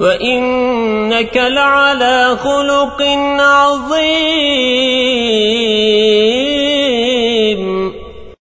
وإنك لعلى خلق عظيم.